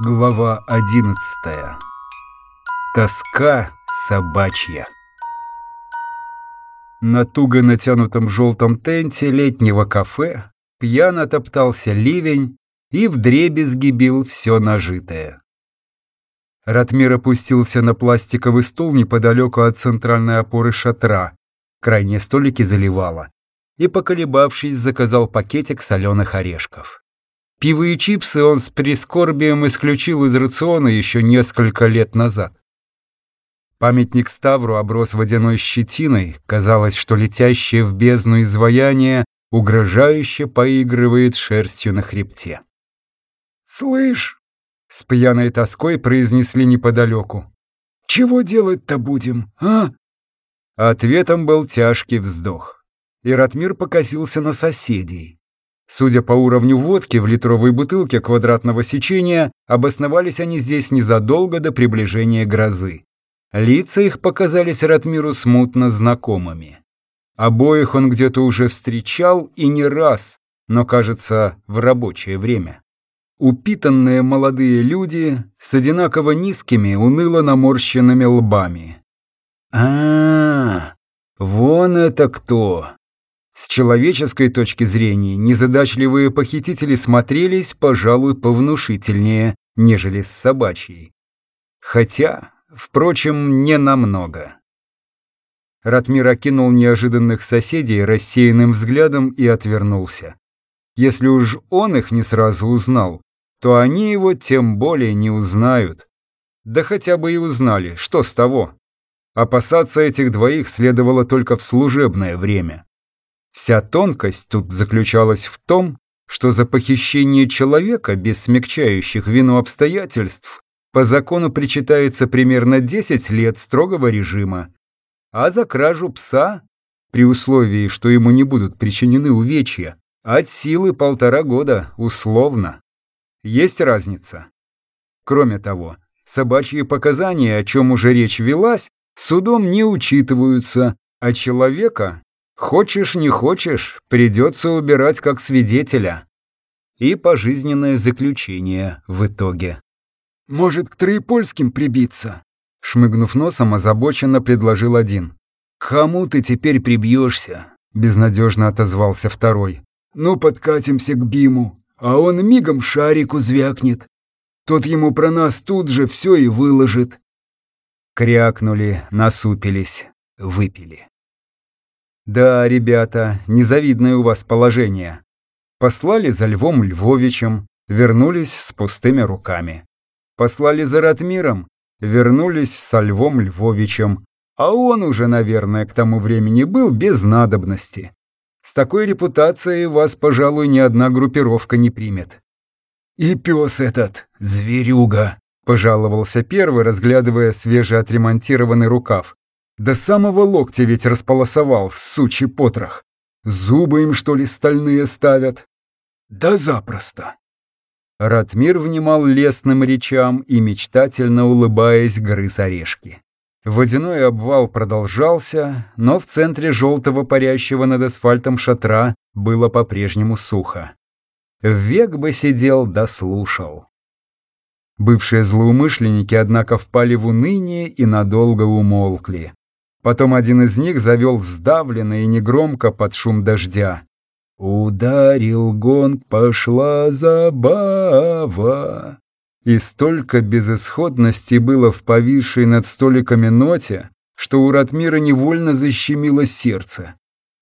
Глава одиннадцатая. Тоска собачья. На туго натянутом желтом тенте летнего кафе пьяно топтался ливень и вдребезги бил все нажитое. Ратмир опустился на пластиковый стул неподалеку от центральной опоры шатра, крайние столики заливало, и, поколебавшись, заказал пакетик соленых орешков. Пиво и чипсы он с прискорбием исключил из рациона еще несколько лет назад. Памятник Ставру оброс водяной щетиной, казалось, что летящее в бездну изваяние угрожающе поигрывает шерстью на хребте. «Слышь!» — с пьяной тоской произнесли неподалеку. «Чего делать-то будем, а?» Ответом был тяжкий вздох. И Ратмир покосился на соседей. Судя по уровню водки в литровой бутылке квадратного сечения, обосновались они здесь незадолго до приближения грозы. Лица их показались Ратмиру смутно знакомыми. Обоих он где-то уже встречал и не раз, но, кажется, в рабочее время. Упитанные молодые люди с одинаково низкими, уныло наморщенными лбами. а, -а, -а вон это кто! С человеческой точки зрения незадачливые похитители смотрелись, пожалуй, повнушительнее, нежели с собачьей. Хотя, впрочем, не намного. Ратмир окинул неожиданных соседей рассеянным взглядом и отвернулся. Если уж он их не сразу узнал, то они его тем более не узнают. Да хотя бы и узнали, что с того. Опасаться этих двоих следовало только в служебное время. Вся тонкость тут заключалась в том, что за похищение человека без смягчающих вину обстоятельств по закону причитается примерно 10 лет строгого режима, а за кражу пса, при условии, что ему не будут причинены увечья, от силы полтора года, условно. Есть разница. Кроме того, собачьи показания, о чем уже речь велась, судом не учитываются, а человека Хочешь, не хочешь, придется убирать как свидетеля. И пожизненное заключение в итоге. «Может, к Троепольским прибиться?» Шмыгнув носом, озабоченно предложил один. «Кому ты теперь прибьешься?» Безнадежно отозвался второй. «Ну, подкатимся к Биму, а он мигом шарику звякнет. Тот ему про нас тут же все и выложит». Крякнули, насупились, выпили. Да, ребята, незавидное у вас положение. Послали за Львом Львовичем, вернулись с пустыми руками. Послали за Ратмиром, вернулись со Львом Львовичем, а он уже, наверное, к тому времени был без надобности. С такой репутацией вас, пожалуй, ни одна группировка не примет. «И пес этот, зверюга», — пожаловался первый, разглядывая свежеотремонтированный рукав. До самого локтя ведь располосовал, сучий потрох. Зубы им, что ли, стальные ставят? Да запросто. Ратмир внимал лесным речам и, мечтательно улыбаясь, грыз орешки. Водяной обвал продолжался, но в центре желтого парящего над асфальтом шатра было по-прежнему сухо. Век бы сидел да. Бывшие злоумышленники, однако, впали в уныние и надолго умолкли. Потом один из них завел сдавленно и негромко под шум дождя. «Ударил гонг, пошла забава». И столько безысходности было в повисшей над столиками ноте, что у Ратмира невольно защемило сердце.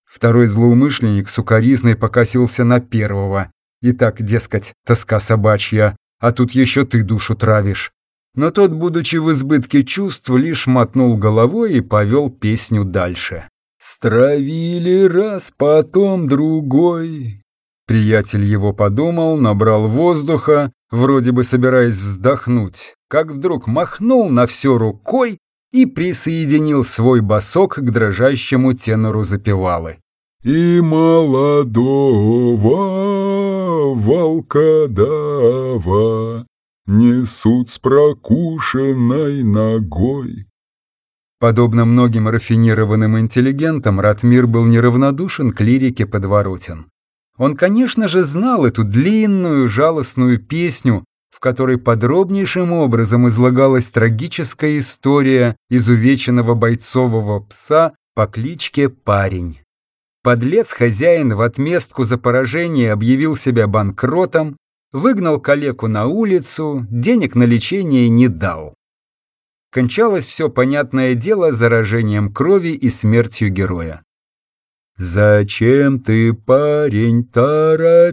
Второй злоумышленник сукоризной покосился на первого. И так, дескать, тоска собачья, а тут еще ты душу травишь но тот, будучи в избытке чувств, лишь мотнул головой и повел песню дальше. «Стравили раз, потом другой». Приятель его подумал, набрал воздуха, вроде бы собираясь вздохнуть, как вдруг махнул на все рукой и присоединил свой босок к дрожащему тенору запевалы. «И молодого волкодава несут с прокушенной ногой. Подобно многим рафинированным интеллигентам, Ратмир был неравнодушен к лирике подворотен. Он, конечно же, знал эту длинную жалостную песню, в которой подробнейшим образом излагалась трагическая история изувеченного бойцового пса по кличке Парень. Подлец-хозяин в отместку за поражение объявил себя банкротом, выгнал калеку на улицу, денег на лечение не дал. Кончалось все понятное дело заражением крови и смертью героя. «Зачем ты, парень, торопился?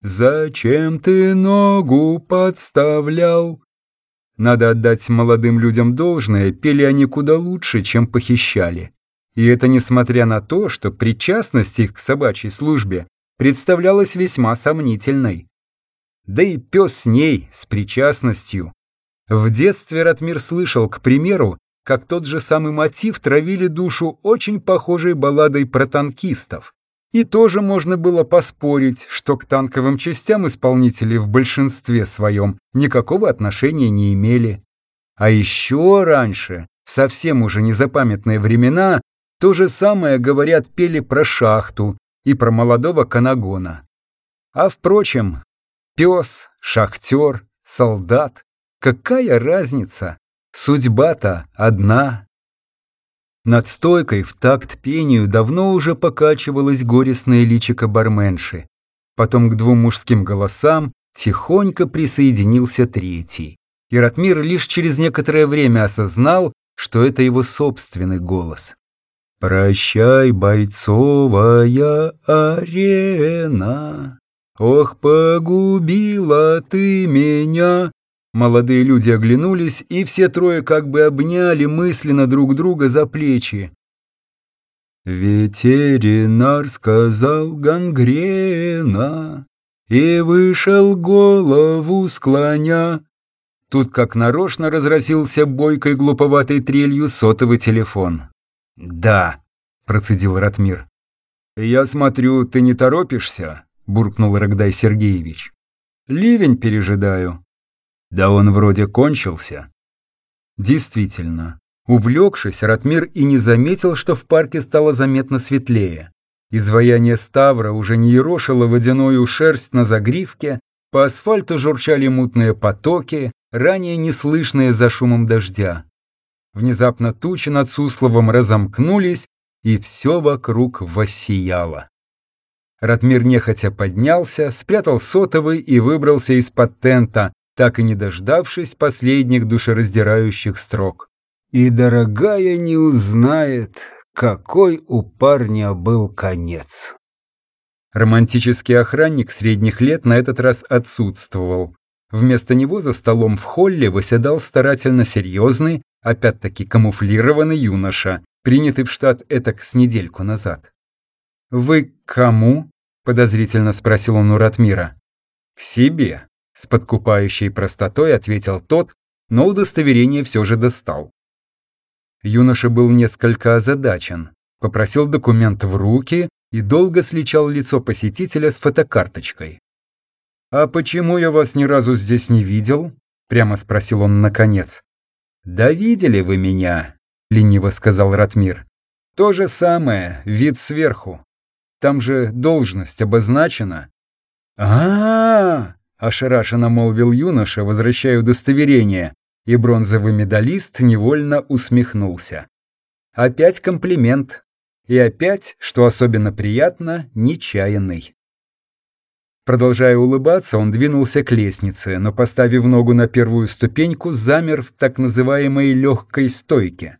Зачем ты ногу подставлял?» Надо отдать молодым людям должное, пели они куда лучше, чем похищали. И это несмотря на то, что причастность их к собачьей службе представлялась весьма сомнительной. Да и пес с ней, с причастностью. В детстве Ратмир слышал, к примеру, как тот же самый мотив травили душу очень похожей балладой про танкистов. И тоже можно было поспорить, что к танковым частям исполнители в большинстве своем никакого отношения не имели. А еще раньше, в совсем уже незапамятные времена, то же самое, говорят, пели про шахту и про молодого канагона. А впрочем, пес, шахтер, солдат, какая разница? Судьба-то одна. Над стойкой в такт пению давно уже покачивалось горестное личико барменши. Потом к двум мужским голосам тихонько присоединился третий. И Ратмир лишь через некоторое время осознал, что это его собственный голос. «Прощай, бойцовая арена, Ох, погубила ты меня, Молодые люди оглянулись, и все трое как бы обняли мысленно друг друга за плечи. Ветеринар сказал гангрена и вышел голову склоня. Тут как нарочно разразился бойкой глуповатой трелью сотовый телефон. «Да», — процедил Ратмир. «Я смотрю, ты не торопишься?» — буркнул Рогдай Сергеевич. «Ливень пережидаю». Да он вроде кончился. Действительно, увлекшись, Ратмир и не заметил, что в парке стало заметно светлее. Изваяние Ставра уже не ерошило водяную шерсть на загривке, по асфальту журчали мутные потоки, ранее неслышные за шумом дождя. Внезапно тучи над Сусловом разомкнулись, и все вокруг воссияло. Ратмир нехотя поднялся, спрятал сотовый и выбрался из-под тента, так и не дождавшись последних душераздирающих строк. И дорогая не узнает, какой у парня был конец. Романтический охранник средних лет на этот раз отсутствовал. Вместо него за столом в холле выседал старательно серьезный, опять-таки камуфлированный юноша, принятый в штат этак с недельку назад. «Вы кому?» — подозрительно спросил он у Ратмира. «К себе», с подкупающей простотой ответил тот, но удостоверение все же достал. Юноша был несколько озадачен, попросил документ в руки и долго сличал лицо посетителя с фотокарточкой. «А почему я вас ни разу здесь не видел?» — прямо спросил он наконец. «Да видели вы меня», — лениво сказал Ратмир. «То же самое, вид сверху. Там же должность обозначена». «А-а-а!» Ошарашенно молвил юноша, возвращая удостоверение, и бронзовый медалист невольно усмехнулся. Опять комплимент. И опять, что особенно приятно, нечаянный. Продолжая улыбаться, он двинулся к лестнице, но, поставив ногу на первую ступеньку, замер в так называемой легкой стойке.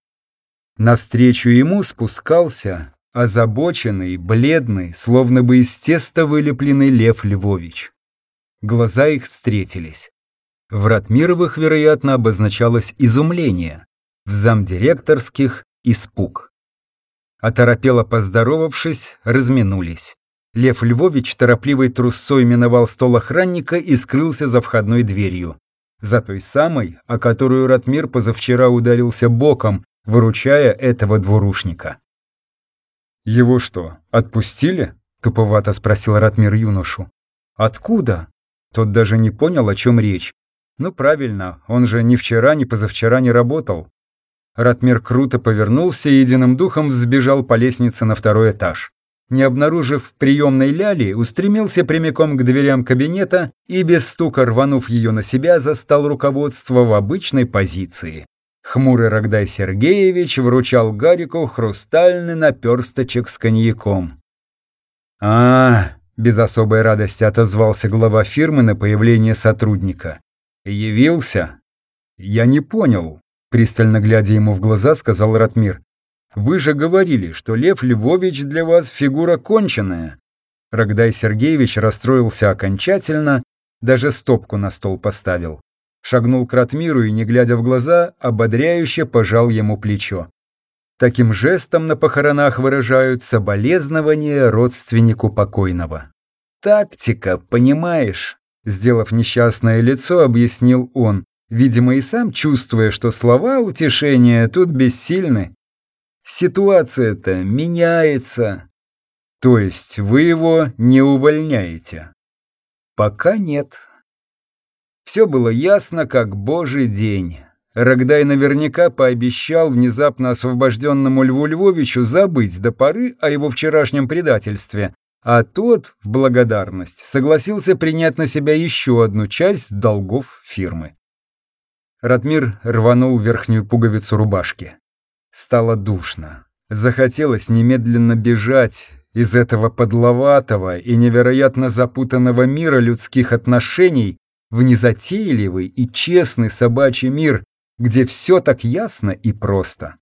Навстречу ему спускался озабоченный, бледный, словно бы из теста вылепленный Лев Львович. Глаза их встретились. В Ратмировых, вероятно, обозначалось изумление, в замдиректорских — испуг. Оторопело поздоровавшись, разминулись. Лев Львович торопливой трусцой миновал стол охранника и скрылся за входной дверью. За той самой, о которую Ратмир позавчера ударился боком, выручая этого двурушника. «Его что, отпустили?» — туповато спросил Ратмир юношу. «Откуда?» Тот даже не понял, о чем речь. Ну правильно, он же ни вчера, ни позавчера не работал. Ратмир круто повернулся и единым духом взбежал по лестнице на второй этаж. Не обнаружив приемной ляли, устремился прямиком к дверям кабинета и, без стука рванув ее на себя, застал руководство в обычной позиции. Хмурый Рогдай Сергеевич вручал Гарику хрустальный наперсточек с коньяком. а без особой радости отозвался глава фирмы на появление сотрудника. «Явился?» «Я не понял», — пристально глядя ему в глаза, сказал Ратмир. «Вы же говорили, что Лев Львович для вас фигура конченая». Рогдай Сергеевич расстроился окончательно, даже стопку на стол поставил. Шагнул к Ратмиру и, не глядя в глаза, ободряюще пожал ему плечо. Таким жестом на похоронах выражают соболезнование родственнику покойного. «Тактика, понимаешь?» Сделав несчастное лицо, объяснил он, видимо, и сам чувствуя, что слова утешения тут бессильны. «Ситуация-то меняется». «То есть вы его не увольняете?» «Пока нет». Все было ясно, как божий день. Рогдай наверняка пообещал внезапно освобожденному Льву Львовичу забыть до поры о его вчерашнем предательстве, а тот, в благодарность, согласился принять на себя еще одну часть долгов фирмы. Ратмир рванул верхнюю пуговицу рубашки. Стало душно. Захотелось немедленно бежать из этого подловатого и невероятно запутанного мира людских отношений в незатейливый и честный собачий мир, где все так ясно и просто.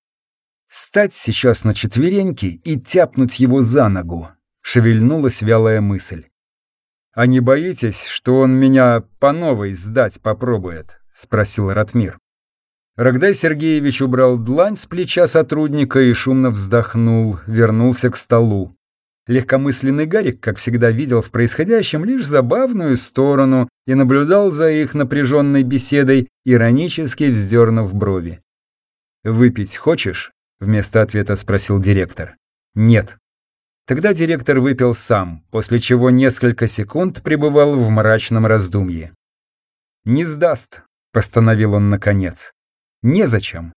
Стать сейчас на четвереньки и тяпнуть его за ногу. Шевельнулась вялая мысль. «А не боитесь, что он меня по новой сдать попробует?» — спросил Ратмир. Рогдай Сергеевич убрал длань с плеча сотрудника и шумно вздохнул, вернулся к столу. Легкомысленный Гарик, как всегда, видел в происходящем лишь забавную сторону и наблюдал за их напряженной беседой, иронически вздернув брови. «Выпить хочешь?» — вместо ответа спросил директор. «Нет». Тогда директор выпил сам, после чего несколько секунд пребывал в мрачном раздумье. «Не сдаст», — постановил он наконец. «Незачем».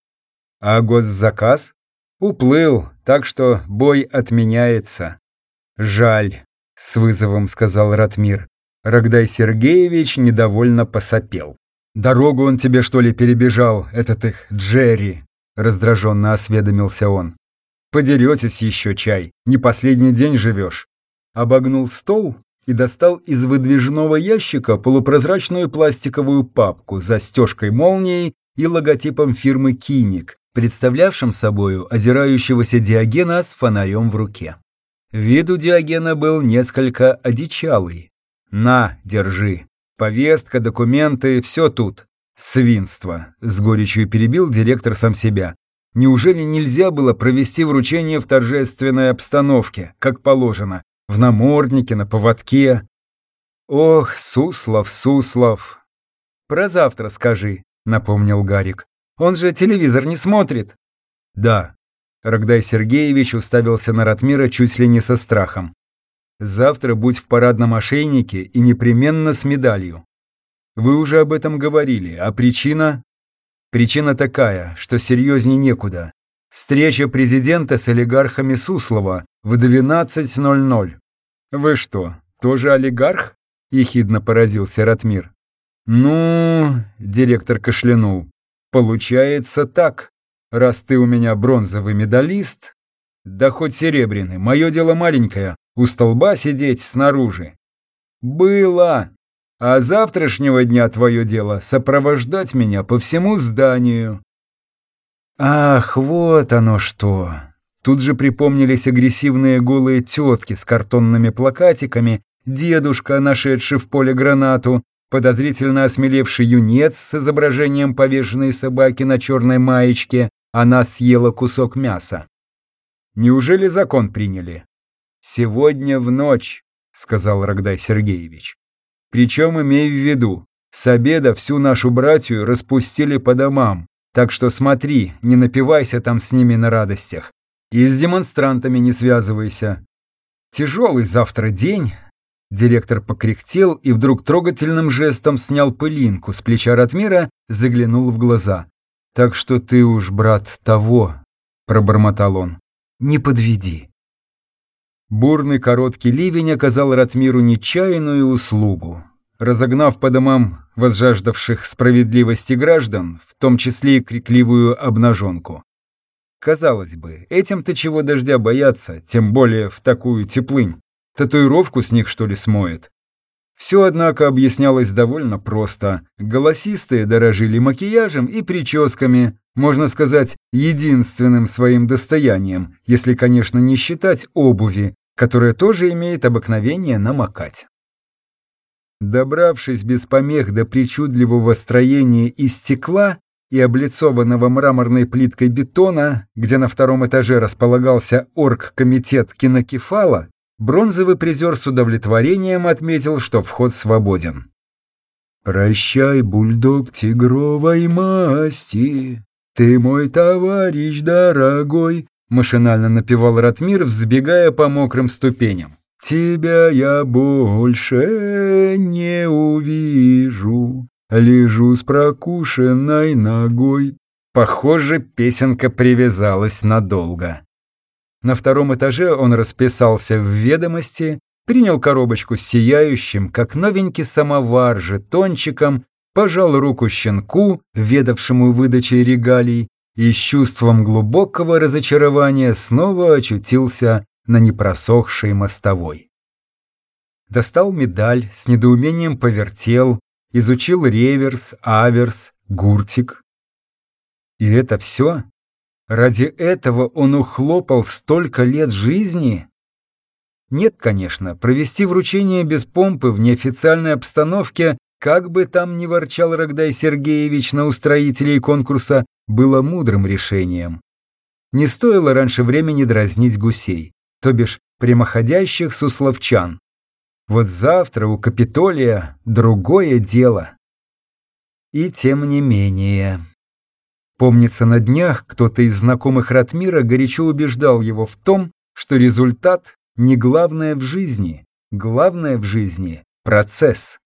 «А госзаказ?» «Уплыл, так что бой отменяется». «Жаль», — с вызовом сказал Ратмир. Рогдай Сергеевич недовольно посопел. «Дорогу он тебе, что ли, перебежал, этот их Джерри?» Раздраженно осведомился он. «Подеретесь еще чай, не последний день живешь». Обогнул стол и достал из выдвижного ящика полупрозрачную пластиковую папку с застежкой-молнией и логотипом фирмы «Киник», представлявшим собою озирающегося Диогена с фонарем в руке. Вид у Диогена был несколько одичалый. «На, держи. Повестка, документы, все тут. Свинство», — с горечью перебил директор сам себя. «Неужели нельзя было провести вручение в торжественной обстановке, как положено, в наморднике, на поводке?» «Ох, Суслов, Суслов!» «Про завтра скажи», — напомнил Гарик. «Он же телевизор не смотрит». «Да, Рогдай Сергеевич уставился на Ратмира чуть ли не со страхом. «Завтра будь в парадном ошейнике и непременно с медалью. Вы уже об этом говорили, а причина? Причина такая, что серьезней некуда. Встреча президента с олигархами Суслова в 12.00. Вы что, тоже олигарх? Ехидно поразился Ратмир. Ну, директор кашлянул. Получается так. Раз ты у меня бронзовый медалист, да хоть серебряный, мое дело маленькое, у столба сидеть снаружи. Было. А завтрашнего дня твое дело сопровождать меня по всему зданию. Ах, вот оно что. Тут же припомнились агрессивные голые тетки с картонными плакатиками, дедушка, нашедший в поле гранату, подозрительно осмелевший юнец с изображением повешенной собаки на черной маечке, она съела кусок мяса. Неужели закон приняли? Сегодня в ночь, сказал Рогдай Сергеевич. Причем имей в виду, с обеда всю нашу братью распустили по домам, так что смотри, не напивайся там с ними на радостях. И с демонстрантами не связывайся. Тяжелый завтра день. Директор покряхтел и вдруг трогательным жестом снял пылинку с плеча Ратмира, заглянул в глаза. Так что ты уж, брат, того, пробормотал он. Не подведи. Бурный короткий ливень оказал Ратмиру нечаянную услугу. Разогнав по домам возжаждавших справедливости граждан, в том числе и крикливую обнаженку. Казалось бы, этим-то чего дождя бояться, тем более в такую теплынь. Татуировку с них, что ли, смоет? Все, однако, объяснялось довольно просто. Голосистые дорожили макияжем и прическами, можно сказать, единственным своим достоянием, если, конечно, не считать обуви, которая тоже имеет обыкновение намокать. Добравшись без помех до причудливого строения из стекла и облицованного мраморной плиткой бетона, где на втором этаже располагался оргкомитет кинокефала, бронзовый призер с удовлетворением отметил, что вход свободен. «Прощай, бульдог тигровой масти, ты мой товарищ дорогой», машинально напевал Ратмир, взбегая по мокрым ступеням. «Тебя я больше не увижу, лежу с прокушенной ногой». Похоже, песенка привязалась надолго. На втором этаже он расписался в ведомости, принял коробочку с сияющим, как новенький самовар, жетончиком, пожал руку щенку, ведавшему выдачей регалий, и с чувством глубокого разочарования снова очутился на непросохшей мостовой. Достал медаль, с недоумением повертел, изучил реверс, аверс, гуртик. И это все? Ради этого он ухлопал столько лет жизни? Нет, конечно, провести вручение без помпы в неофициальной обстановке, как бы там ни ворчал Рогдай Сергеевич на устроителей конкурса, было мудрым решением. Не стоило раньше времени дразнить гусей, то бишь прямоходящих сусловчан. Вот завтра у Капитолия другое дело. И тем не менее... Помнится, на днях кто-то из знакомых Ратмира горячо убеждал его в том, что результат не главное в жизни, главное в жизни – процесс.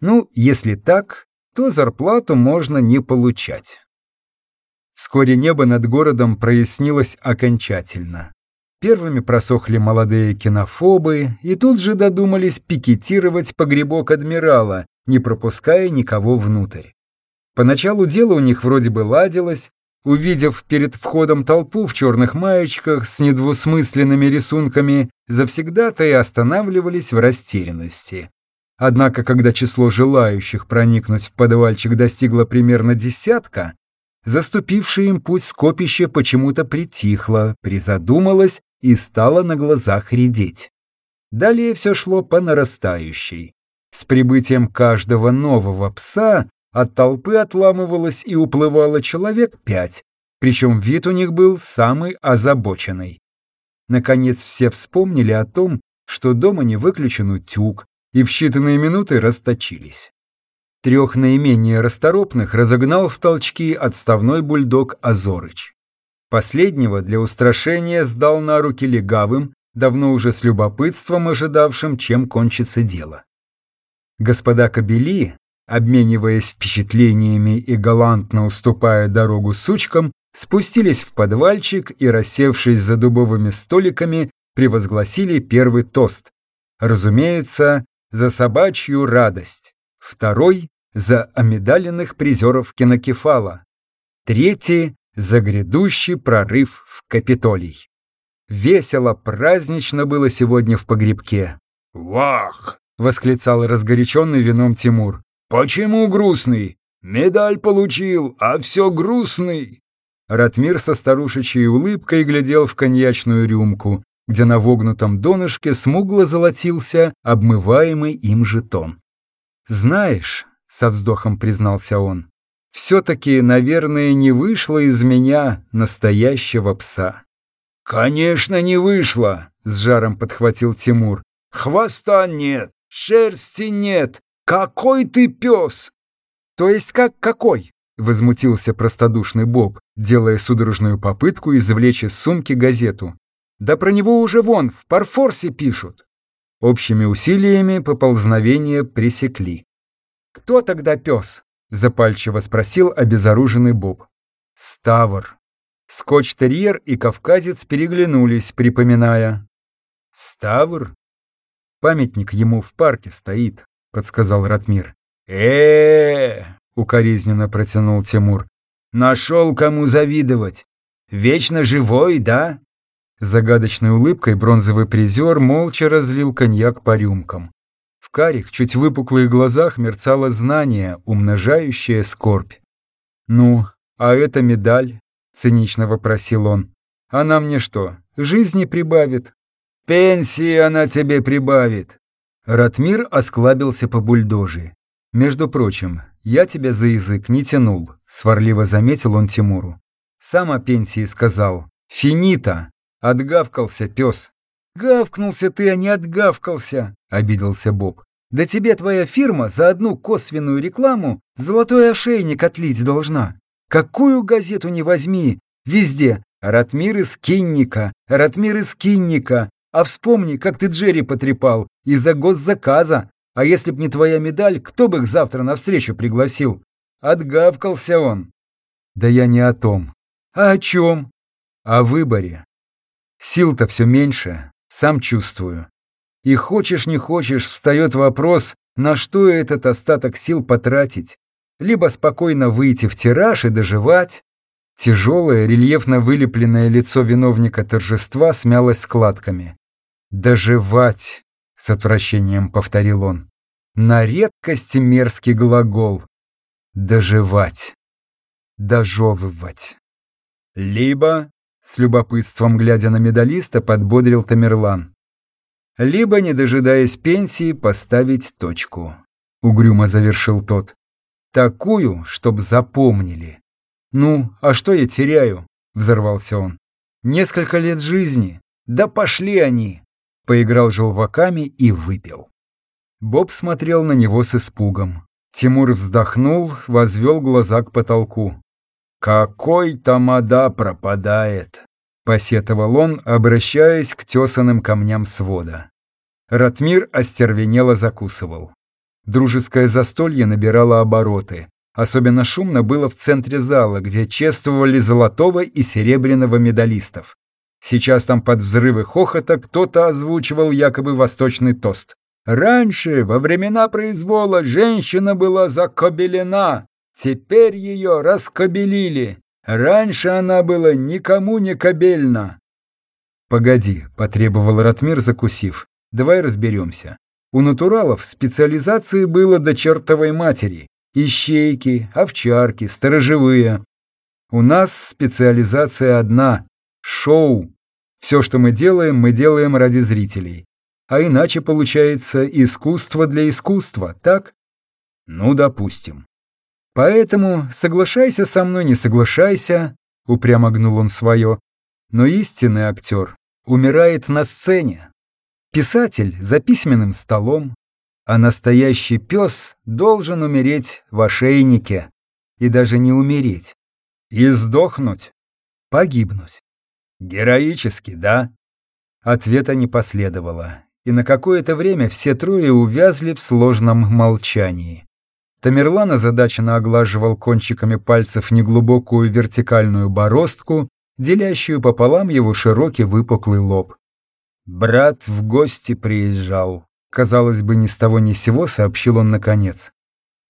Ну, если так, то зарплату можно не получать. Вскоре небо над городом прояснилось окончательно. Первыми просохли молодые кинофобы и тут же додумались пикетировать погребок адмирала, не пропуская никого внутрь. Поначалу дело у них вроде бы ладилось, увидев перед входом толпу в черных маечках с недвусмысленными рисунками, завсегда-то и останавливались в растерянности. Однако, когда число желающих проникнуть в подвальчик достигло примерно десятка, заступившее им путь скопище почему-то притихло, призадумалось и стало на глазах редеть. Далее все шло по нарастающей. С прибытием каждого нового пса от толпы отламывалось и уплывало человек пять, причем вид у них был самый озабоченный. Наконец все вспомнили о том, что дома не выключен утюг, и в считанные минуты расточились. Трех наименее расторопных разогнал в толчки отставной бульдог Азорыч. Последнего для устрашения сдал на руки легавым, давно уже с любопытством ожидавшим, чем кончится дело. Господа Кобели, обмениваясь впечатлениями и галантно уступая дорогу сучкам, спустились в подвальчик и, рассевшись за дубовыми столиками, превозгласили первый тост. Разумеется, за собачью радость. Второй — за омедаленных призеров кинокефала. Третий — за грядущий прорыв в Капитолий. Весело, празднично было сегодня в погребке. «Вах!» — восклицал разгоряченный вином Тимур. «Почему грустный? Медаль получил, а все грустный!» Ратмир со старушечьей улыбкой глядел в коньячную рюмку, где на вогнутом донышке смугло золотился обмываемый им жетон. «Знаешь», — со вздохом признался он, — «все-таки, наверное, не вышло из меня настоящего пса». «Конечно, не вышло», — с жаром подхватил Тимур. «Хвоста нет, шерсти нет, «Какой ты пес!» «То есть как какой?» — возмутился простодушный Боб, делая судорожную попытку извлечь из сумки газету. «Да про него уже вон, в парфорсе пишут». Общими усилиями поползновение пресекли. «Кто тогда пес?» — запальчиво спросил обезоруженный Боб. «Ставр». Скотч-терьер и кавказец переглянулись, припоминая. Ставр? Памятник ему в парке стоит, подсказал Ратмир. э, укоризненно протянул Тимур. Нашел кому завидовать. Вечно живой, да? Загадочной улыбкой бронзовый призер молча разлил коньяк по рюмкам. В карих, чуть выпуклых глазах мерцало знание, умножающее скорбь. «Ну, а эта медаль?» — цинично вопросил он. «Она мне что, жизни прибавит?» «Пенсии она тебе прибавит!» Ратмир осклабился по бульдожи. «Между прочим, я тебя за язык не тянул», — сварливо заметил он Тимуру. «Сам о пенсии сказал. Финита!» Отгавкался пес. «Гавкнулся ты, а не отгавкался!» — обиделся Боб. «Да тебе твоя фирма за одну косвенную рекламу золотой ошейник отлить должна. Какую газету не возьми, везде Ратмир из Кинника, Ратмир из Кинника. А вспомни, как ты Джерри потрепал из-за госзаказа. А если б не твоя медаль, кто бы их завтра навстречу пригласил? Отгавкался он. Да я не о том. А о чем? О выборе. Сил-то все меньше, сам чувствую. И хочешь не хочешь, встает вопрос, на что этот остаток сил потратить. Либо спокойно выйти в тираж и доживать. Тяжелое, рельефно вылепленное лицо виновника торжества смялось складками. «Доживать», — с отвращением повторил он. «На редкость мерзкий глагол. Доживать. Дожевывать». Либо с любопытством глядя на медалиста, подбодрил Тамерлан. «Либо, не дожидаясь пенсии, поставить точку», — угрюмо завершил тот. «Такую, чтоб запомнили». «Ну, а что я теряю?» — взорвался он. «Несколько лет жизни. Да пошли они!» Поиграл желваками и выпил. Боб смотрел на него с испугом. Тимур вздохнул, возвел глаза к потолку. «Какой тамада пропадает!» — посетовал он, обращаясь к тесаным камням свода. Ратмир остервенело закусывал. Дружеское застолье набирало обороты. Особенно шумно было в центре зала, где чествовали золотого и серебряного медалистов. Сейчас там под взрывы хохота кто-то озвучивал якобы восточный тост. Раньше, во времена произвола, женщина была закобелена, Теперь ее раскобелили. Раньше она была никому не кобельна. «Погоди», — потребовал Ратмир, закусив. «Давай разберемся. У натуралов специализации было до чертовой матери. Ищейки, овчарки, сторожевые. У нас специализация одна — шоу. Все, что мы делаем, мы делаем ради зрителей. А иначе получается искусство для искусства, так? Ну, допустим. Поэтому соглашайся со мной, не соглашайся, упрямо гнул он свое. Но истинный актер умирает на сцене. Писатель за письменным столом, а настоящий пес должен умереть в ошейнике. И даже не умереть. И сдохнуть. Погибнуть. Героически, да? Ответа не последовало, и на какое-то время все трое увязли в сложном молчании. Тамерлан озадаченно оглаживал кончиками пальцев неглубокую вертикальную бороздку, делящую пополам его широкий выпуклый лоб. «Брат в гости приезжал», — казалось бы, ни с того ни с сего сообщил он наконец.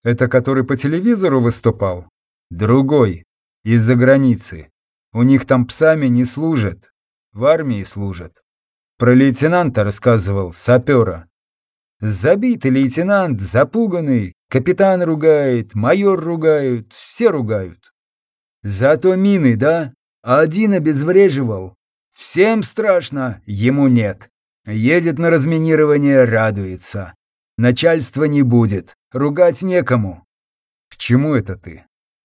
«Это который по телевизору выступал?» «Другой, из-за границы. У них там псами не служат, в армии служат. Про лейтенанта рассказывал, сапера. Забитый лейтенант, запуганный, Капитан ругает, майор ругают, все ругают. Зато мины, да? Один обезвреживал. Всем страшно, ему нет. Едет на разминирование, радуется. Начальства не будет, ругать некому. К чему это ты?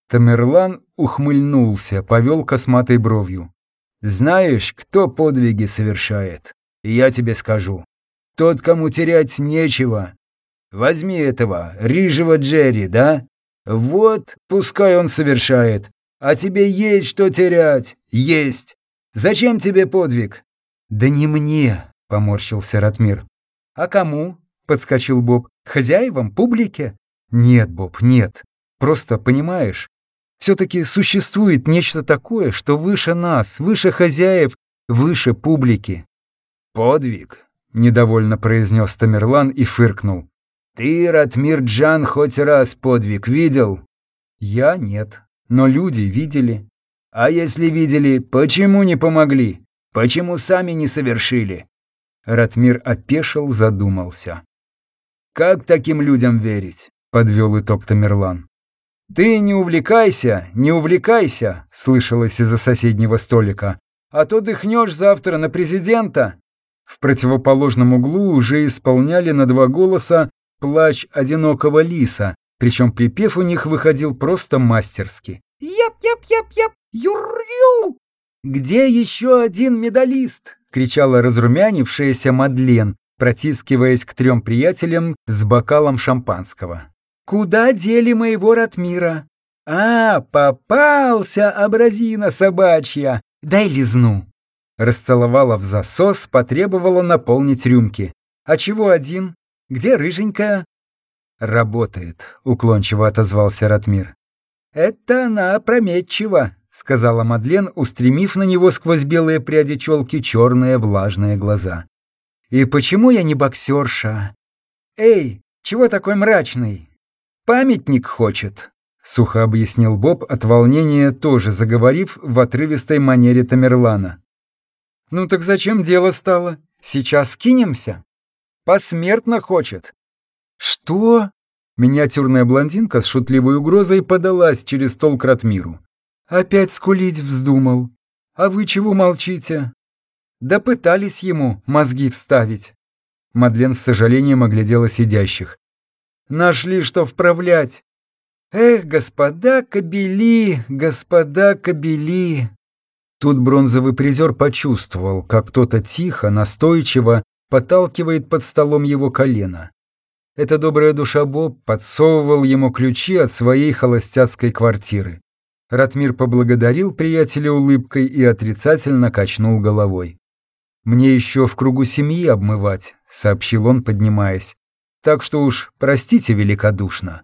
Тамерлан ухмыльнулся, повел косматой бровью. Знаешь, кто подвиги совершает? Я тебе скажу. Тот, кому терять нечего, Возьми этого, рыжего Джерри, да? Вот, пускай он совершает. А тебе есть что терять. Есть. Зачем тебе подвиг? Да не мне, поморщился Ратмир. А кому? Подскочил Боб. Хозяевам, публике? Нет, Боб, нет. Просто, понимаешь, все-таки существует нечто такое, что выше нас, выше хозяев, выше публики. Подвиг? недовольно произнес Тамерлан и фыркнул. «Ты, Ратмир Джан, хоть раз подвиг видел?» «Я нет, но люди видели». «А если видели, почему не помогли? Почему сами не совершили?» Ратмир опешил, задумался. «Как таким людям верить?» — подвел итог Тамерлан. «Ты не увлекайся, не увлекайся», — слышалось из-за соседнего столика. «А то дыхнешь завтра на президента». В противоположном углу уже исполняли на два голоса плач одинокого лиса, причем припев у них выходил просто мастерски. «Яп-яп-яп-яп, юр-ю!» «Где еще один медалист?» — кричала разрумянившаяся Мадлен, протискиваясь к трем приятелям с бокалом шампанского. «Куда дели моего Ратмира?» «А, попался, абразина собачья! Дай лизну!» Расцеловала в засос, потребовала наполнить рюмки. «А чего один? Где рыженькая?» «Работает», — уклончиво отозвался Ратмир. «Это она опрометчива», — сказала Мадлен, устремив на него сквозь белые пряди челки черные влажные глаза. «И почему я не боксерша? Эй, чего такой мрачный? Памятник хочет», — сухо объяснил Боб от волнения, тоже заговорив в отрывистой манере Тамерлана. «Ну так зачем дело стало? Сейчас скинемся?» «Посмертно хочет». «Что?» Миниатюрная блондинка с шутливой угрозой подалась через стол к Ратмиру. «Опять скулить вздумал. А вы чего молчите?» «Да пытались ему мозги вставить». Мадлен с сожалением оглядела сидящих. «Нашли, что вправлять. Эх, господа кобели, господа кобели!» Тут бронзовый призер почувствовал, как кто-то тихо, настойчиво подталкивает под столом его колено. Эта добрая душа Боб подсовывал ему ключи от своей холостяцкой квартиры. Ратмир поблагодарил приятеля улыбкой и отрицательно качнул головой. «Мне еще в кругу семьи обмывать», — сообщил он, поднимаясь. «Так что уж простите великодушно».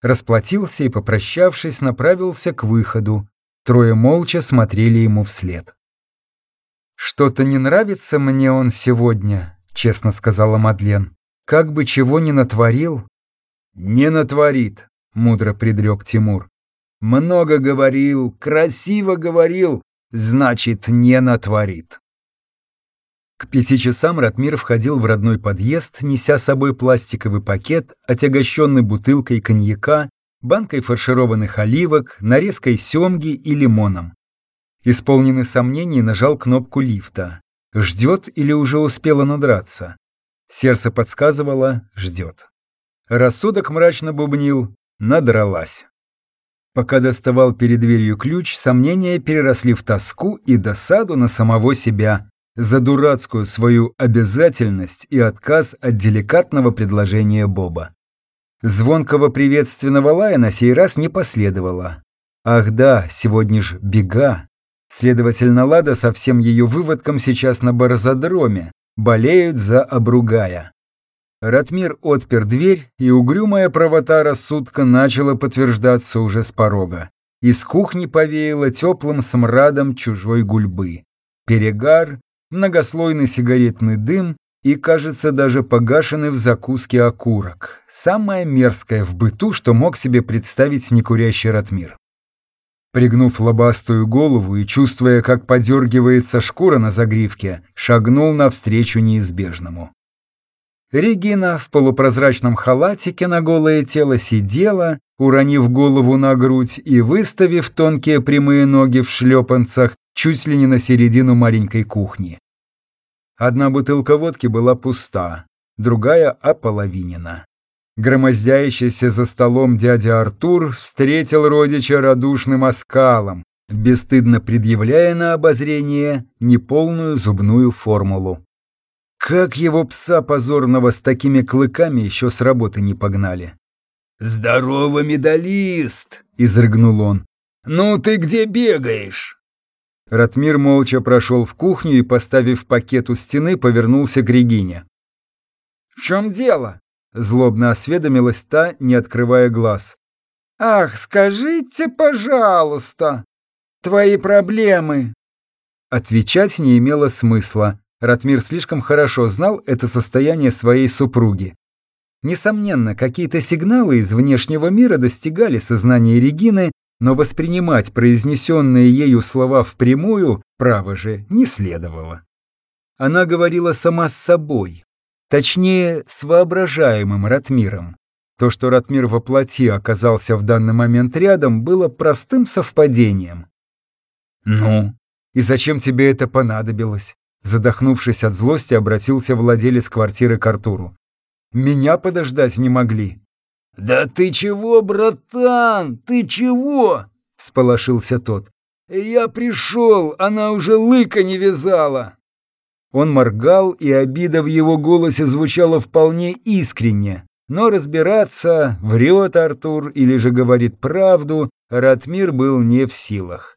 Расплатился и, попрощавшись, направился к выходу. Трое молча смотрели ему вслед. «Что-то не нравится мне он сегодня», — честно сказала Мадлен. Как бы чего ни натворил... Не натворит, мудро предрек Тимур. Много говорил, красиво говорил, значит, не натворит. К пяти часам Ратмир входил в родной подъезд, неся с собой пластиковый пакет, отягощенный бутылкой коньяка, банкой фаршированных оливок, нарезкой семги и лимоном. Исполненный сомнений нажал кнопку лифта. Ждет или уже успела надраться? Сердце подсказывало «ждет». Рассудок мрачно бубнил «надралась». Пока доставал перед дверью ключ, сомнения переросли в тоску и досаду на самого себя за дурацкую свою обязательность и отказ от деликатного предложения Боба. Звонкого приветственного лая на сей раз не последовало. Ах да, сегодня ж бега. Следовательно, Лада со всем ее выводком сейчас на барзодроме, болеют за обругая. Ратмир отпер дверь, и угрюмая правота рассудка начала подтверждаться уже с порога. Из кухни повеяло теплым смрадом чужой гульбы. Перегар, многослойный сигаретный дым и, кажется, даже погашенный в закуске окурок. Самое мерзкое в быту, что мог себе представить некурящий Ратмир. Пригнув лобастую голову и чувствуя, как подергивается шкура на загривке, шагнул навстречу неизбежному. Регина в полупрозрачном халатике на голое тело сидела, уронив голову на грудь и выставив тонкие прямые ноги в шлепанцах чуть ли не на середину маленькой кухни. Одна бутылка водки была пуста, другая ополовинена. Громоздящийся за столом дядя Артур встретил родича радушным оскалом, бесстыдно предъявляя на обозрение неполную зубную формулу. Как его пса позорного с такими клыками еще с работы не погнали? «Здорово, медалист!» — изрыгнул он. «Ну ты где бегаешь?» Ратмир молча прошел в кухню и, поставив пакет у стены, повернулся к Регине. «В чем дело?» Злобно осведомилась та, не открывая глаз. «Ах, скажите, пожалуйста, твои проблемы!» Отвечать не имело смысла. Ратмир слишком хорошо знал это состояние своей супруги. Несомненно, какие-то сигналы из внешнего мира достигали сознания Регины, но воспринимать произнесенные ею слова впрямую, право же, не следовало. Она говорила сама с собой, точнее, с воображаемым Ратмиром. То, что Ратмир во плоти оказался в данный момент рядом, было простым совпадением. «Ну, и зачем тебе это понадобилось?» Задохнувшись от злости, обратился владелец квартиры к Артуру. «Меня подождать не могли». «Да ты чего, братан, ты чего?» — сполошился тот. «Я пришел, она уже лыка не вязала». Он моргал, и обида в его голосе звучала вполне искренне. Но разбираться, врет Артур или же говорит правду, Ратмир был не в силах.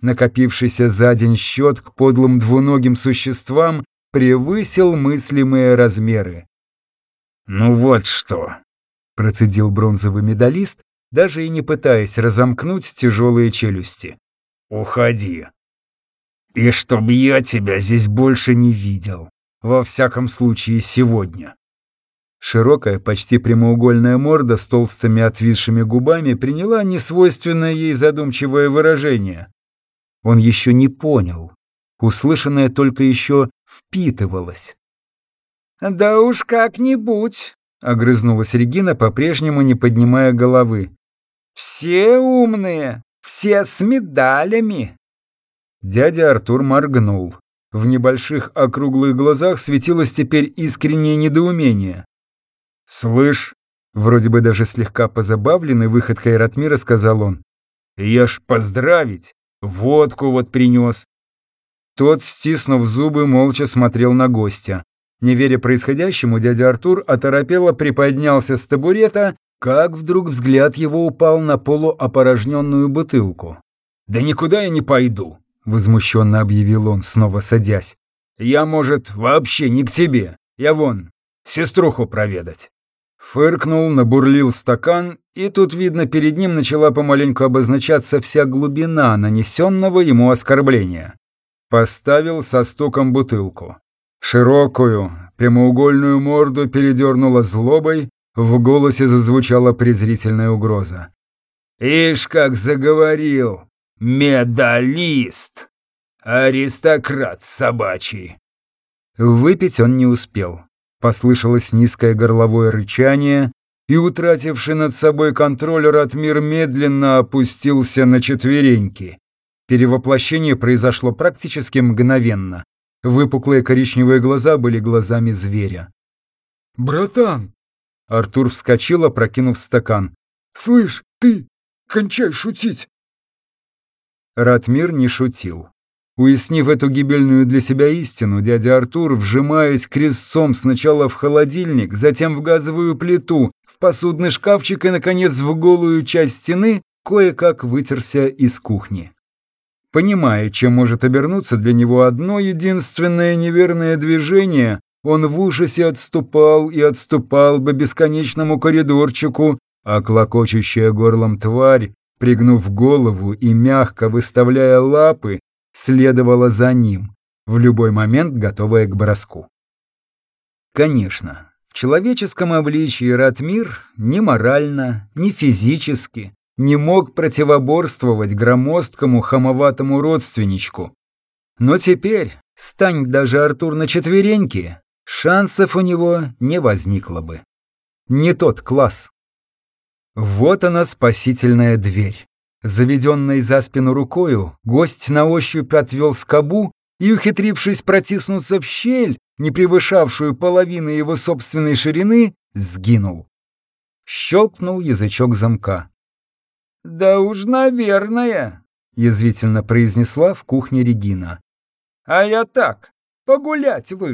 Накопившийся за день счет к подлым двуногим существам превысил мыслимые размеры. «Ну вот что», — процедил бронзовый медалист, даже и не пытаясь разомкнуть тяжелые челюсти. «Уходи. И чтоб я тебя здесь больше не видел. Во всяком случае, сегодня». Широкая, почти прямоугольная морда с толстыми отвисшими губами приняла несвойственное ей задумчивое выражение. Он еще не понял. Услышанное только еще впитывалось. «Да уж как-нибудь», — огрызнулась Регина, по-прежнему не поднимая головы. «Все умные, все с медалями». Дядя Артур моргнул. В небольших округлых глазах светилось теперь искреннее недоумение. «Слышь», вроде бы даже слегка позабавленный выходкой Ратмира, сказал он, «Я ж поздравить, водку вот принес». Тот, стиснув зубы, молча смотрел на гостя. Не веря происходящему, дядя Артур оторопело приподнялся с табурета, как вдруг взгляд его упал на полуопорожненную бутылку. «Да никуда я не пойду», — возмущенно объявил он, снова садясь. «Я, может, вообще не к тебе. Я вон, сеструху проведать». Фыркнул, набурлил стакан, и тут, видно, перед ним начала помаленьку обозначаться вся глубина нанесенного ему оскорбления. Поставил со стуком бутылку. Широкую, прямоугольную морду передернула злобой, в голосе зазвучала презрительная угроза. «Ишь, как заговорил! Медалист! Аристократ собачий!» Выпить он не успел. Послышалось низкое горловое рычание, и, утративший над собой контроль, Ратмир медленно опустился на четвереньки. Перевоплощение произошло практически мгновенно. Выпуклые коричневые глаза были глазами зверя. «Братан!» Артур вскочил, опрокинув стакан. «Слышь, ты! Кончай шутить!» Ратмир не шутил. Уяснив эту гибельную для себя истину, дядя Артур, вжимаясь крестцом сначала в холодильник, затем в газовую плиту, в посудный шкафчик и, наконец, в голую часть стены, кое-как вытерся из кухни. Понимая, чем может обернуться для него одно единственное неверное движение, он в ужасе отступал и отступал по бесконечному коридорчику, а клокочущая горлом тварь, пригнув голову и мягко выставляя лапы, следовала за ним, в любой момент готовая к броску. Конечно, в человеческом обличии Ратмир ни морально, ни физически не мог противоборствовать громоздкому хамоватому родственничку. Но теперь, стань даже Артур на четвереньки, шансов у него не возникло бы. Не тот класс. Вот она спасительная дверь. Заведенной за спину рукою, гость на ощупь отвел скобу и, ухитрившись протиснуться в щель, не превышавшую половины его собственной ширины, сгинул. Щелкнул язычок замка. «Да уж, наверное», — язвительно произнесла в кухне Регина. «А я так, погулять вышел».